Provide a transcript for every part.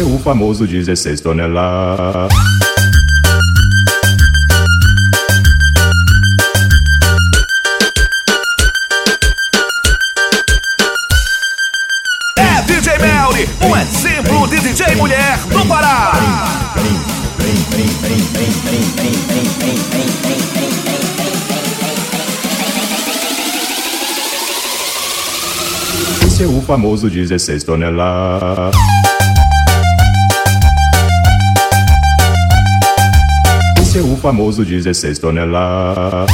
Esse é o famoso 16 toneladas. É DJ Melri, um exemplo de DJ mulher do Pará. Esse é o famoso 16 toneladas. Esse é o famoso 16 toneladas.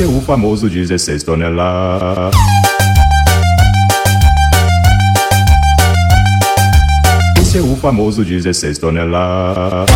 É o famoso 16 toneladas. É o famoso 16 toneladas.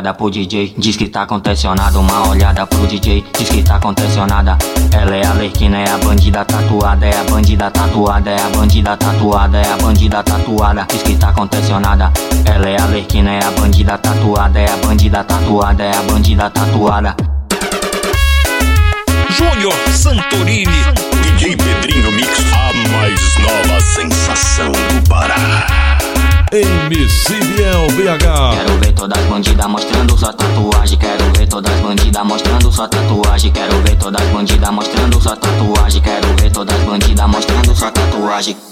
Olhada pro DJ, diz que tá contencionado. Uma olhada pro DJ, diz que tá contencionada. Ela é a lerquina, é a bandida tatuada. É a bandida tatuada, é a bandida tatuada. É a bandida tatuada, diz que tá contencionada. Ela é a lerquina, é a bandida tatuada. É a bandida tatuada, é a bandida tatuada. Júnior Santorini. DJ Pedrinho Mix. A mais nova sensação do Pará. MC Biel BH. Quero ver todas as bandidas mostrando sua tatuagem. Quero ver todas as bandidas mostrando sua tatuagem. Quero ver todas as bandidas mostrando sua tatuagem. Quero ver todas as bandidas mostrando sua tatuagem.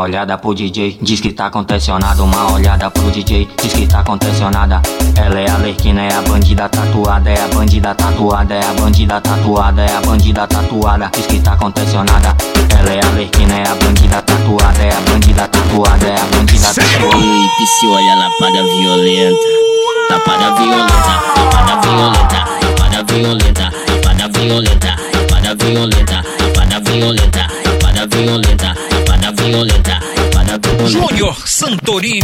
Uma olhada pro DJ, diz que tá contencionado. Uma olhada pro DJ, diz que tá contencionada. Ela é a lerquina, é a bandida tatuada. É a bandida tatuada, é a bandida tatuada. É a bandida tatuada, diz que tá contencionada. Ela é a lerquina, é a bandida tatuada. É a bandida tatuada, é a bandida tatuada. Ei, Psy, olha lapada violenta. Lapada violenta, lapada violenta, lapada violenta, lapada violenta, lapada violenta, lapada violenta, lapada violenta, violenta. Júnior Santorini.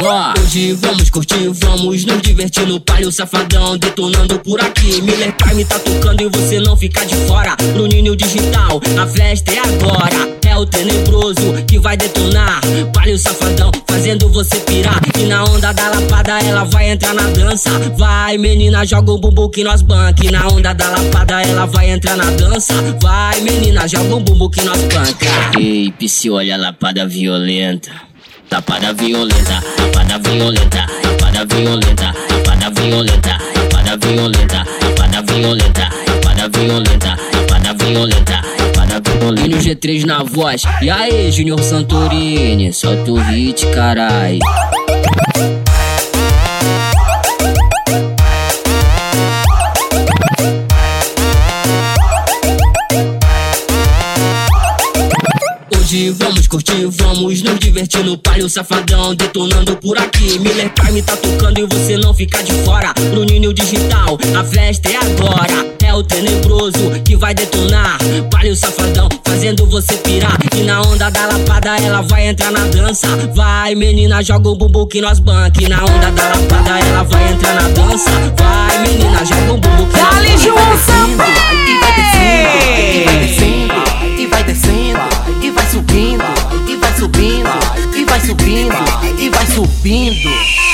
Hoje vamos curtir, vamos nos divertir no palio safadão, detonando por aqui. Miller Prime tá tocando e você não fica de fora. Bruninho Digital, a festa é agora. É o tenebroso que vai detonar. Palio safadão, fazendo você pirar. E na onda da lapada ela vai entrar na dança. Vai, menina, joga o bumbum que nós banca. E na onda da lapada ela vai entrar na dança. Vai, menina, joga o bumbum que nós banca. Ei, Psy, olha a lapada violenta. Tapada violenta, tapada violenta, tapada violenta, tapada violenta, tapada violenta, tapada violenta, tapada violenta, tapada violenta, violenta. E no G3 na voz, e aí, Junior Santorini, solta o hit, carai. Hoje vamos curtir, vamos nos divertir no palio safadão, detonando por aqui. Miller Prime tá tocando e você não fica de fora. Bruninho Digital, a festa é agora. O tenebroso que vai detonar. Palio safadão, fazendo você pirar. E na onda da lapada ela vai entrar na dança. Vai, menina, joga o bumbum que nós banca. E na onda da lapada ela vai entrar na dança. Vai, menina, joga o bumbum que nós Dali, João E vai descendo, e vai descendo, e vai subindo, e vai subindo, e vai subindo, e vai subindo.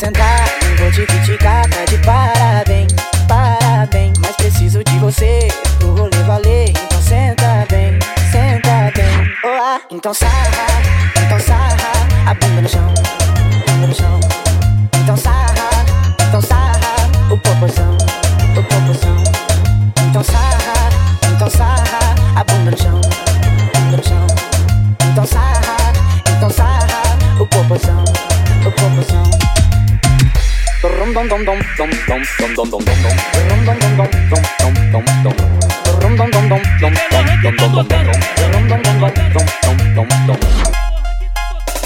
sentar, não vou te criticar, tá de parabéns, parabéns. Mas preciso de você pro rolê valer, então senta bem, senta bem. Oh, ah. Então sarra, então sarra, a bunda no chão, bunda no chão.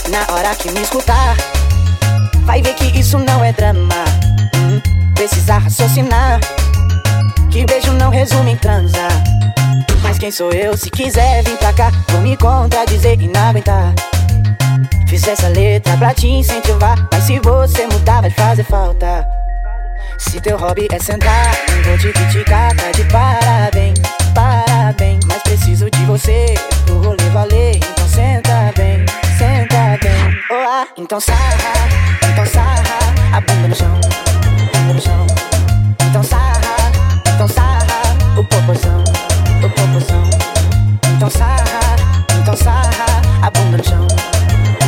Na hora que me escutar, vai ver que isso não é drama. Hum, precisa precisar raciocinar. Que beijo não resume em transa. Mas quem sou eu se quiser vir pra cá? Vou me contradizer e não aguentar. Fiz essa letra pra te incentivar. Mas se você mudar, vai fazer falta. Se teu hobby é sentar, não vou te criticar, tá de parabéns, parabéns. Mas preciso de você pro rolê valer. Então senta bem, senta bem. Oh, ah. Então sarra, então sarra, a bunda no chão, bunda no chão. Então sarra, então sarra, o popozão, o popozão. Então sarra, então sarra, a bunda no chão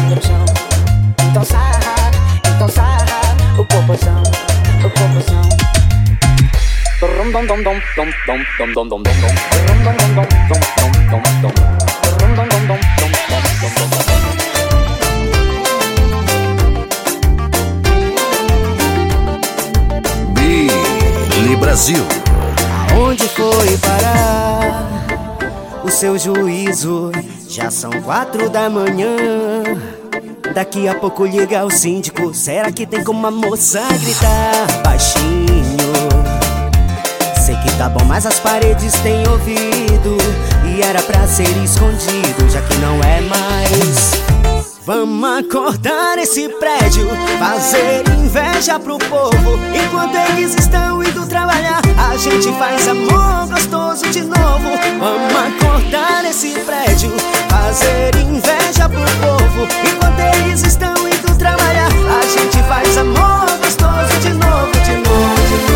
no chão. Então sarra, então sarra o popozão, o popozão. Rum dum dum dum dum dum dum dum dum dum dum. Dum dum dum dum dum dum dum. Dum dum dum dum dum dum dum Brasil. Seu juízo? Já são quatro da manhã. Daqui a pouco liga o síndico. Será que tem como a moça gritar baixinho? Sei que tá bom, mas as paredes têm ouvido. E era pra ser escondido, já que não é mais. Vamos acordar esse prédio, fazer inveja pro povo. Enquanto eles estão indo trabalhar, a gente faz amor gostoso de novo. Vamos acordar esse prédio, fazer inveja pro povo. Enquanto eles estão indo trabalhar, a gente faz amor gostoso de novo, de novo, de novo.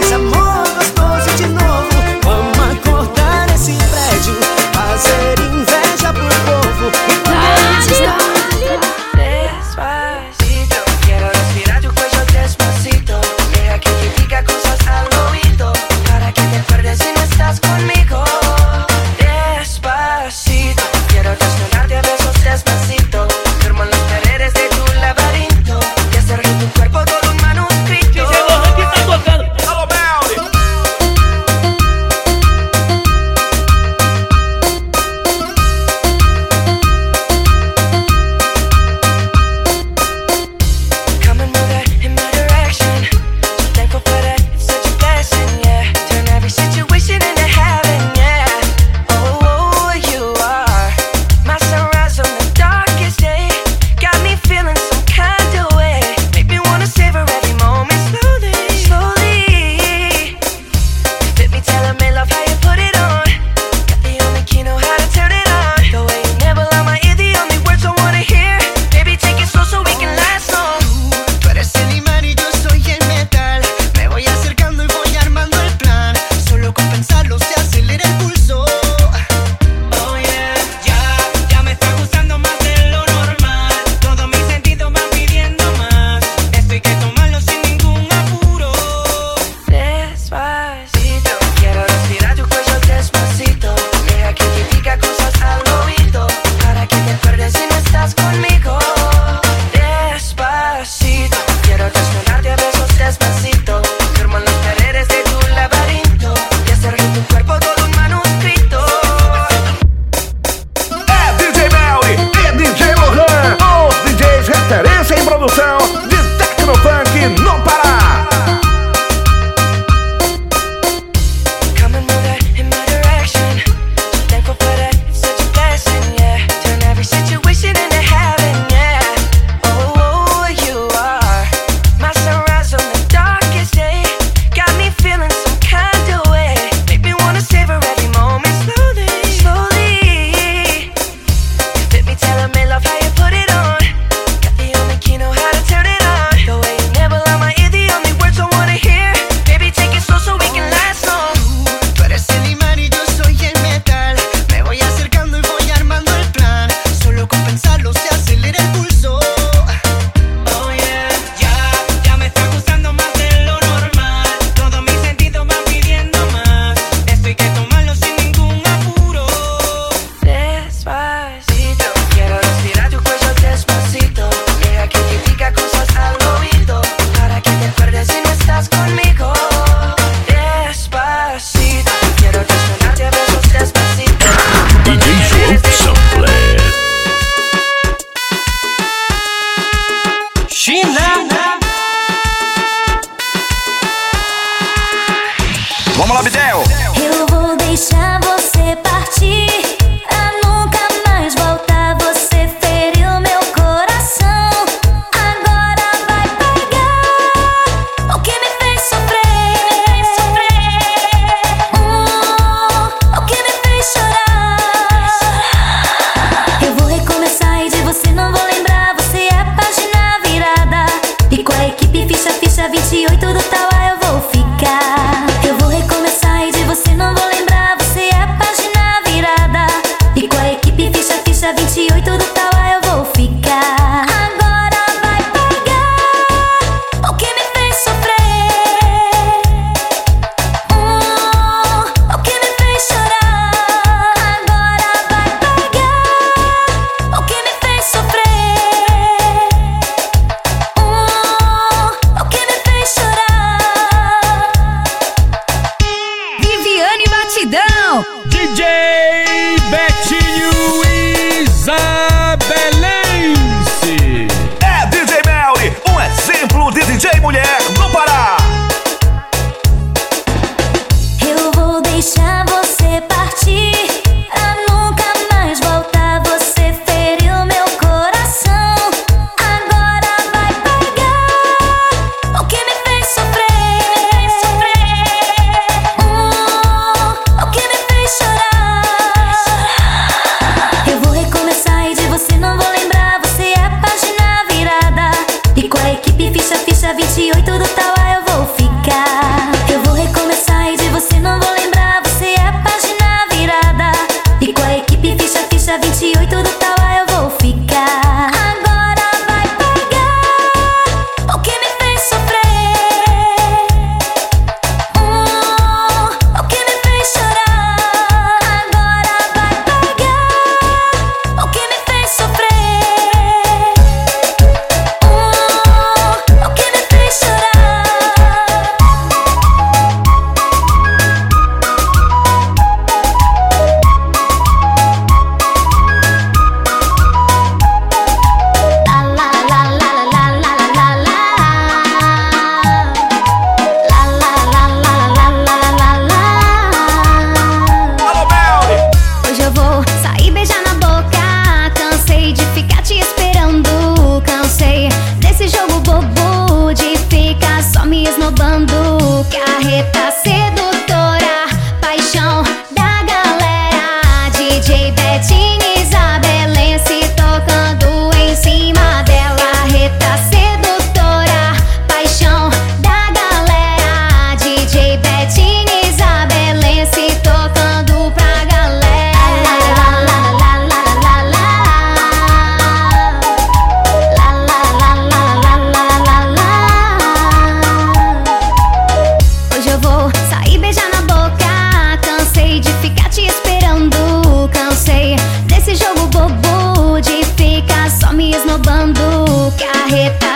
tarjeta.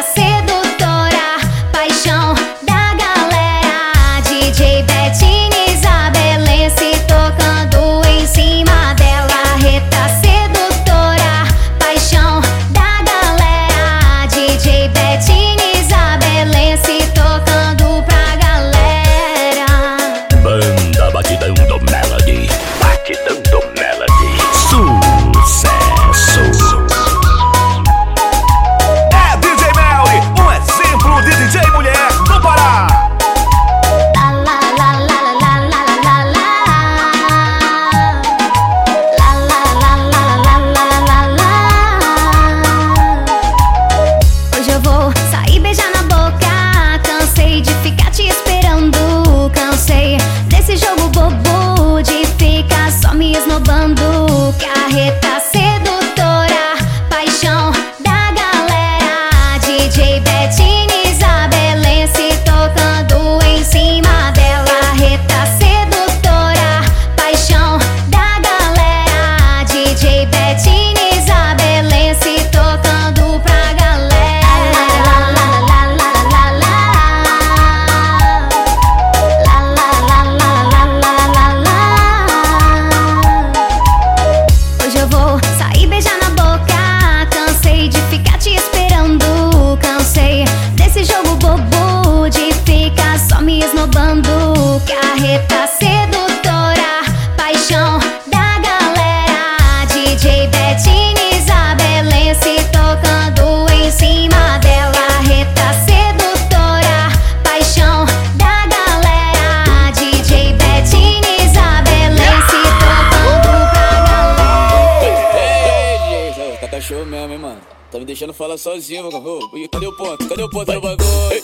deixando falar sozinho, vagabundo. Cadê o ponto? Cadê o ponto do bagulho? Ei,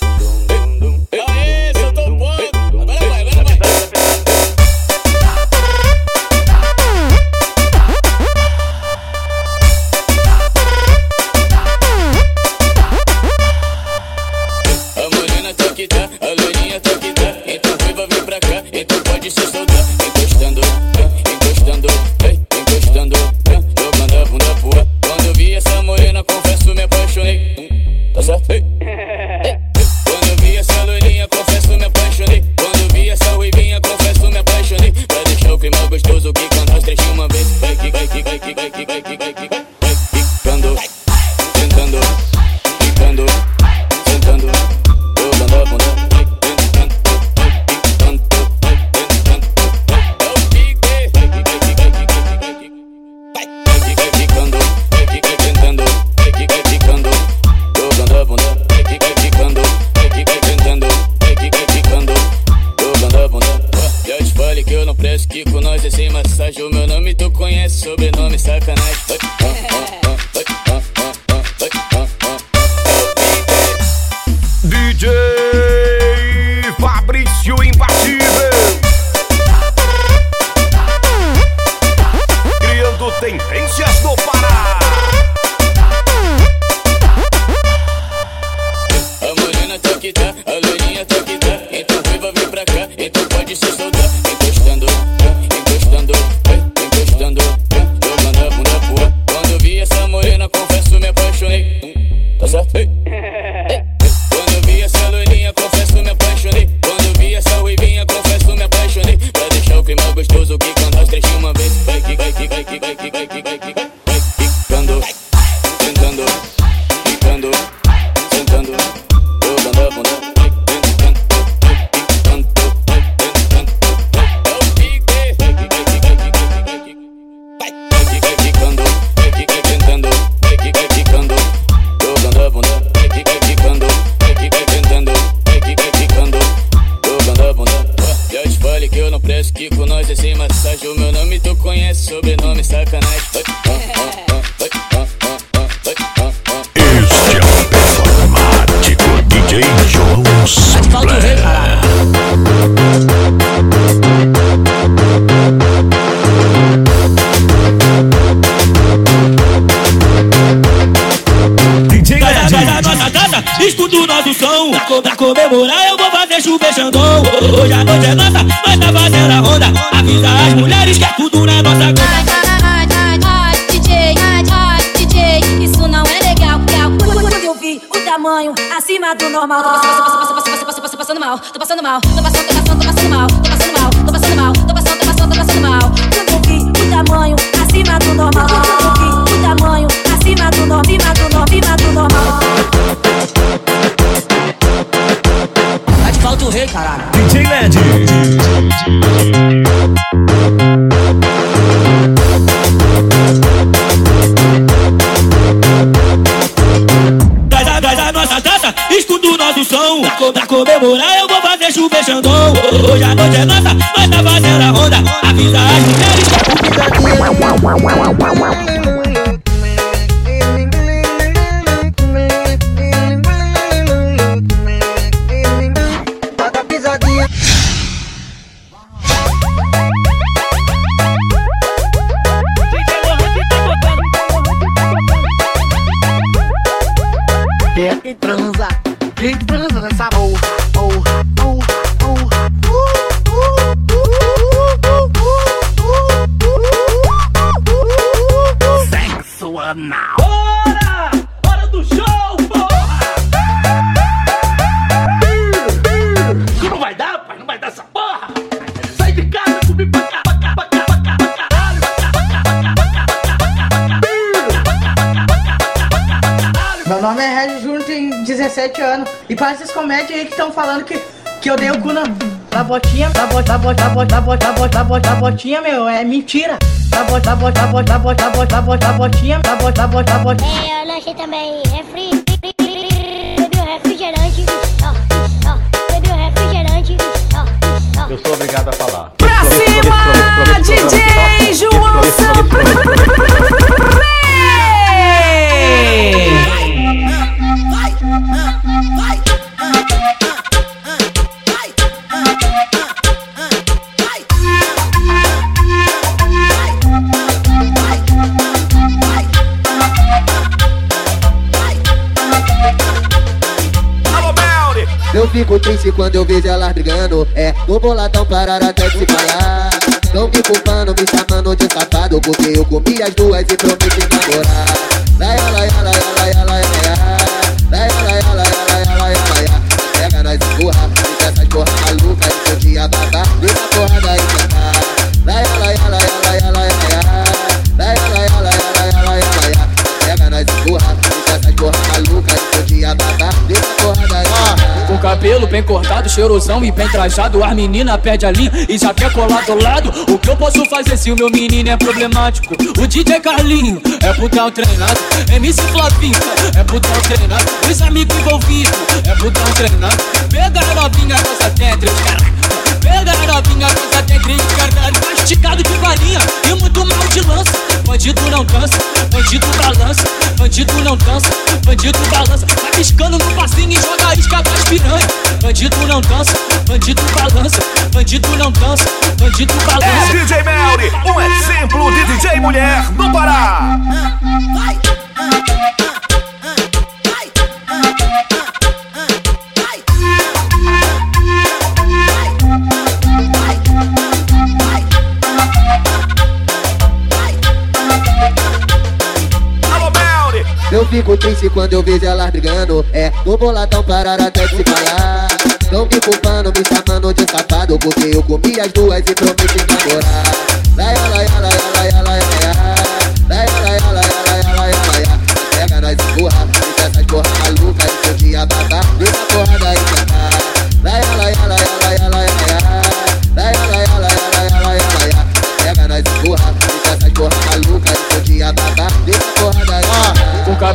ei. sem massagem. o meu nome, tu conhece sobrenome, sacanagem. Este é o performático DJ João Sombra. Estudo nosso som, pra comemorar eu vou fazer chuva Xandão. Hoje a noite é nossa, passando mal, tô passando, tô passando, tô passando mal, tô passando mal, tô passando mal, tô passando, tô passando, tô passando mal. Cutuqui, o tamanho acima do normal. Cutuqui, o tamanho acima do normal, acima do normal, acima do normal. Tá de falta o rei, caralho. DJ Led. Da, da, da, da escuta o nosso som pra comemorar eu generation tó wò ó yà ló E para essas comédias aí que estão falando que, que eu dei o cu na, na botinha, na bot, na bot, na bot, na bot, na bot, na bot, na botinha, meu, é mentira. Na bot, na bot, na bot, na bot, na bot, na bot, na botinha, na bot, na bot, na bot. É, eu não achei também. Fico triste quando eu vejo elas brigando. É, tô boladão parar até de se falar. Tão me culpando, me chamando de safado. Porque eu comi as duas e prometi namorar. Laia, laia, laia, laia, laia, laia. Laia, laia, laia, laia, laia, laia. Pega nós empurra, fica essas porra maluca. E seu dia babá, cabelo bem cortado, cheirosão e bem trajado. As menina perde a linha e já quer colar do lado. O que eu posso fazer se o meu menino é problemático? O DJ Carlinho é putão treinado. MC Flavinho é putão treinado. Os amigos envolvidos é putão treinado. Pega a novinha tetris, cara Pega a novinha com essa tetris, caralho Masticado de varinha e muito mal de lança Bandido não dança, bandido balança Bandido não dança, bandido balança Vai piscando no passinho e joga isca pras piranha Bandido não dança, bandido balança Bandido não dança, bandido balança É DJ Melly, um exemplo de DJ mulher no Pará. Alô, Eu fico triste quando eu vejo elas brigando. É, tô boladão parar até de se falar. Tão me culpando, me chamando de safado. Porque eu comi as duas e prometi namorar. Laia, laia, laia, laia.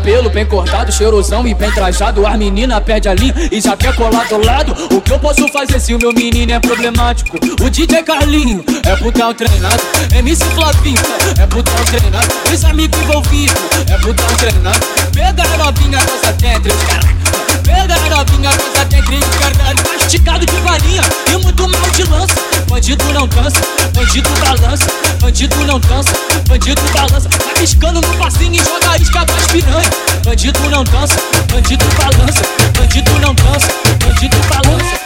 Cabelo bem cortado, cheirosão e bem trajado. As menina perde a linha e já quer colar do lado. O que eu posso fazer se o meu menino é problemático? O DJ Carlinho é putão treinado. MC Flavinho é putão treinado. Os amigos envolvidos é putão treinado. Pega a novinha com essa tetris, cara Pega a novinha com essa tetris, caralho de varinha e muito mal de lança Bandido não dança, bandido balança Bandido não dança, bandido balança Vai piscando no passinho e joga isca piranha Bandido não dança, bandido balança Bandido não dança, bandido balança!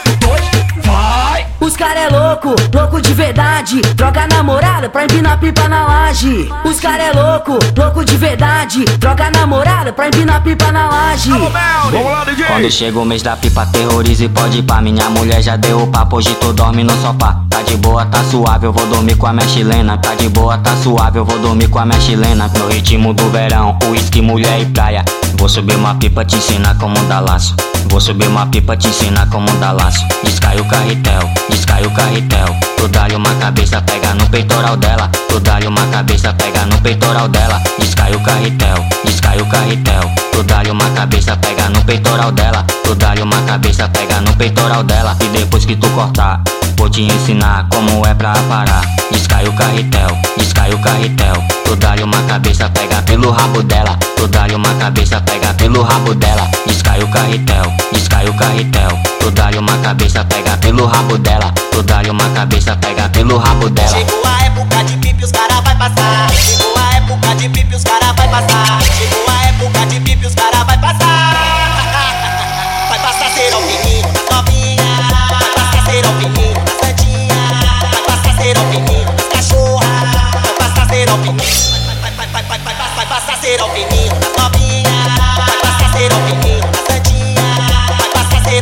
Os cara é louco, louco de verdade. Droga namorada pra empinar pipa na laje. Os cara é louco, louco de verdade. Droga namorada pra empinar pipa na laje. Quando chega o mês da pipa, terroriza e pode ir pra Minha mulher já deu o papo, hoje tu dorme no sofá Tá de boa, tá suave, eu vou dormir com a minha chilena Tá de boa, tá suave, eu vou dormir com a minha chilena No ritmo do verão, uísque, mulher e praia Vou subir uma pipa, te ensinar como dar laço Vou subir uma pipa, te ensinar como dar laço. Descai o carretel, descai o carretel. Tu dá-lhe uma cabeça, pega no peitoral dela. Tu dá-lhe uma cabeça, pega no peitoral dela. Descai o carretel, descai o carretel. Tu dá-lhe uma cabeça, pega no peitoral dela. Tu dá-lhe uma cabeça, pega no peitoral dela. E depois que tu cortar, vou te ensinar como é pra parar Descai o carretel, descai o carretel Tu dá-lhe uma cabeça, pega pelo rabo dela Tu dá-lhe uma cabeça, pega pelo rabo dela Descai o carretel, descai o carretel Tu dá-lhe uma cabeça, pega pelo rabo dela Tu dá-lhe uma cabeça, pega pelo rabo dela Chegou a época de pipi, os cara vai passar. Chegou a época de pipi, os cara vai passar. Chegou a época de pipi, os cara vai passar. Vai passar ser alpininho na novinha. Vai, vai, vai, vai, vai, vai, vai passar ser. Vai passar ser. Vai passar ser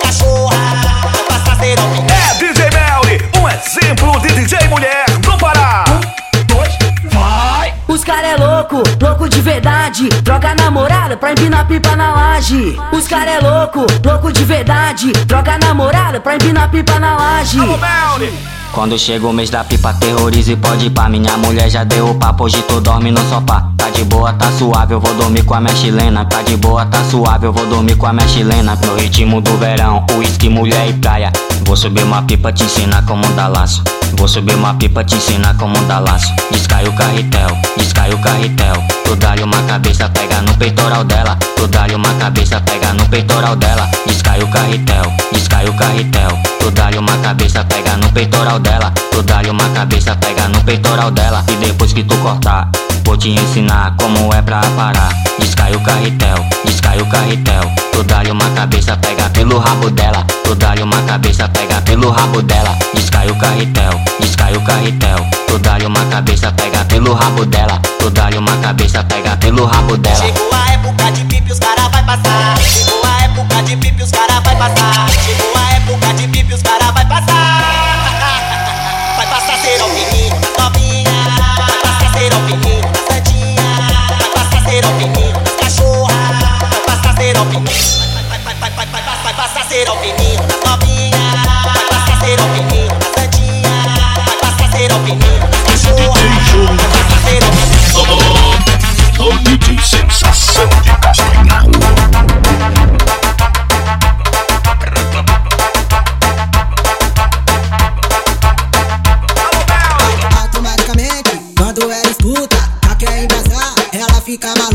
cachorra. Vai passar ser. É DJ Melly, um exemplo de DJ mulher no Pará. Os cara é louco, louco de verdade. Droga namorada pra empinar pipa na laje. Os cara é louco, louco de verdade. Droga namorada pra empinar pipa na laje. Quando chega o mês da pipa, terroriza e pode ir pra Minha mulher já deu o papo, hoje tu dorme no sofá de boa, tá suave, eu vou dormir com a minha chilena. Tá de boa, tá suave, eu vou dormir com a minha chilena. No ritmo do verão, uísque, mulher e praia. Vou subir uma pipa, te ensinar como dar laço Vou subir uma pipa, te ensinar como dar laço Descai o carretel, descai o carretel. Tu dá-lhe uma cabeça, pega no peitoral dela. Tu dá-lhe uma cabeça, pega no peitoral dela. Descai o carretel, descai o carretel. Tu dá-lhe uma cabeça, pega no peitoral dela. Tu dá-lhe uma cabeça, pega no peitoral dela. E depois que tu cortar, Vou te ensinar como é pra parar. Descai o carretel, descai o carretel. Tu dá-lhe uma cabeça, pega pelo rabo dela. Tu dá-lhe uma cabeça, pega pelo rabo dela. Descai o carretel, descai o carretel. Tu dá-lhe uma cabeça, pega pelo rabo dela. Tu dá-lhe uma cabeça, pega pelo rabo dela. Chegou a época de pipi, os cara vai passar. Chegou a época de pipi, os cara vai passar. Chegou a época de pipi, os cara vai passar. Vai passar ser menino Vai, passar ser o menino das novinha. Vai passar ser o menino santinha. Vai passar ser o menino cachorra. Vai passar ser o menino. O DJ Sensação de Castanhal. Automaticamente, quando ela escuta, já quer embrasar, ela fica maluca.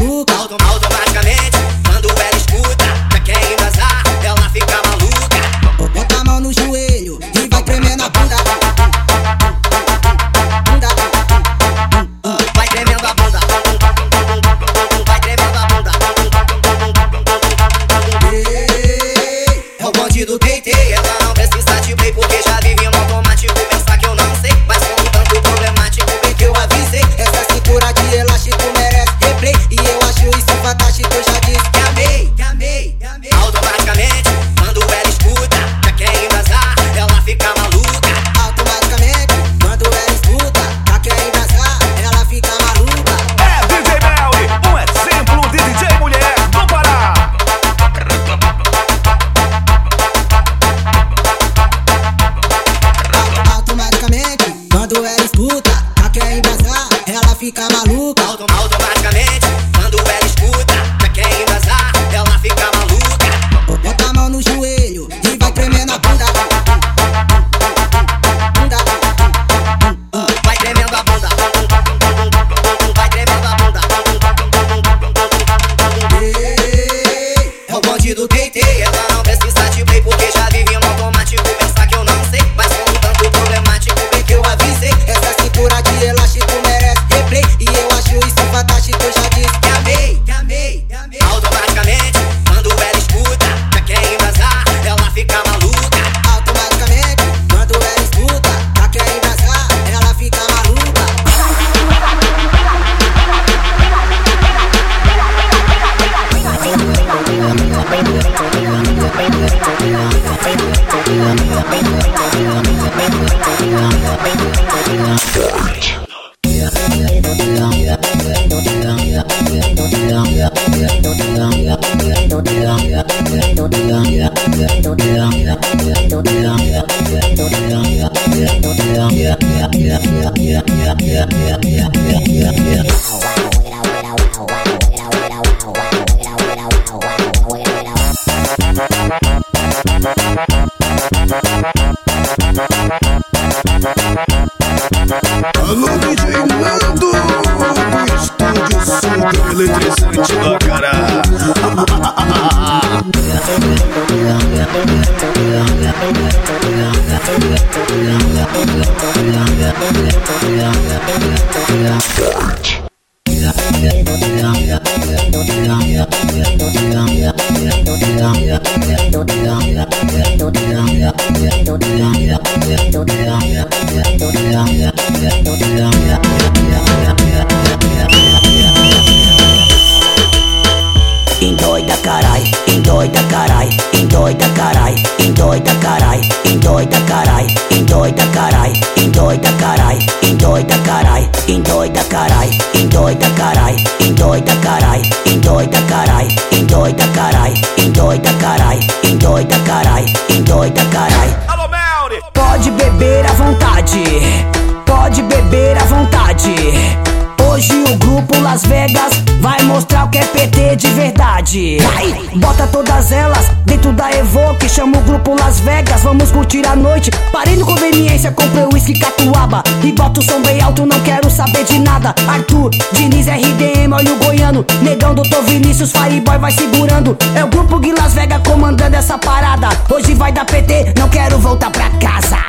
Todas elas dentro da Evoque. Chama o grupo Las Vegas, vamos curtir a noite. Parei no conveniência, comprei uísque catuaba. E bota o som bem alto, não quero saber de nada. Arthur, Diniz, RDM, olha o goiano. Negão, doutor Vinícius, Fireboy vai segurando. É o grupo de Las Vegas comandando essa parada. Hoje vai dar PT, não quero voltar pra casa.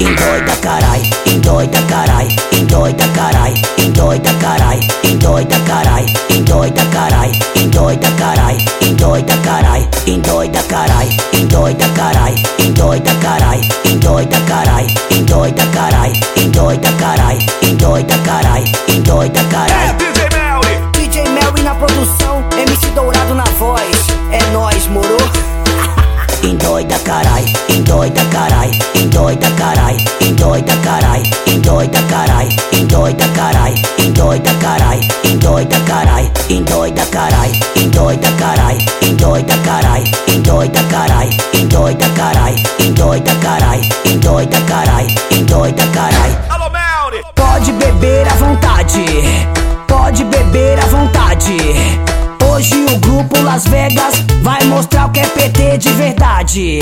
Endoida carai, endoida carai, endoida carai, endoida carai. carai, endoida carai, endoida carai, endoida carai, endoida carai, endoida carai, endoida carai, endoida carai, endoida carai, endoida carai, endoida carai, endoida carai, endoida carai. DJ Melly! DJ Melly na produção, MC Dourado na voz. É nóis, moro? Endoida carai, endoida carai, endoida carai, endoida carai, endoida carai, endoida carai, endoida carai, endoida carai, endoida carai, endoida carai, endoida carai, endoida carai, endoida carai, endoida carai, endoida carai, endoida carai. Alô, Melly! Pode beber à vontade, pode beber à vontade. Las Vegas vai mostrar o que é PT de verdade.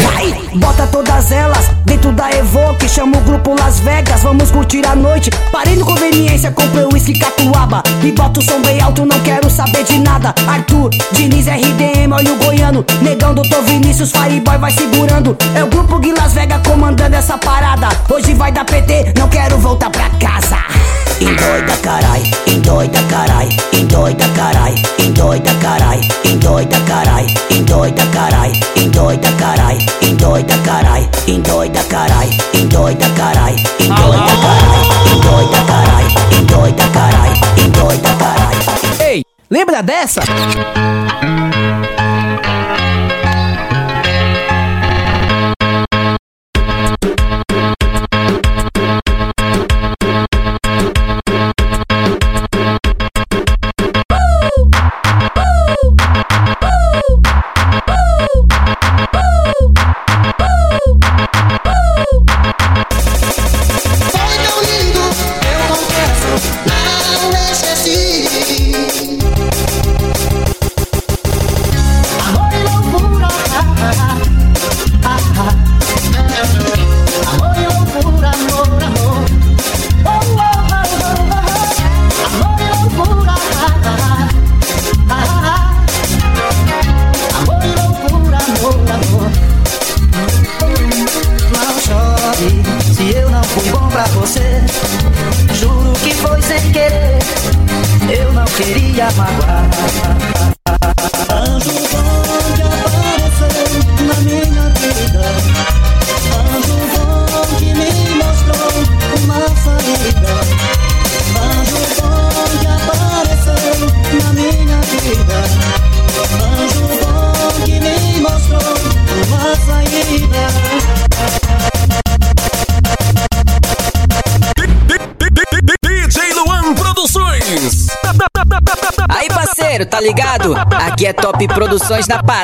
Bota todas elas dentro da Evoque. Chama o grupo Las Vegas, vamos curtir a noite. Parei no conveniência, comprei o uísque catuaba. E bota o som bem alto, não quero saber de nada. Arthur, Diniz, RDM, olha o goiano. Negão, doutor Vinícius, Fireboy vai segurando. É o grupo Gui Las Vegas comandando essa parada. Hoje vai dar PT, não quero voltar pra casa. Endoida carai, endoida carai, endoida carai, endoida carai, endoida carai, endoida carai, endoida carai, endoida carai, endoida carai, endoida carai, endoida carai, endoida carai, endoida carai, endoida carai. Ei, lembra dessa? Produções na parada.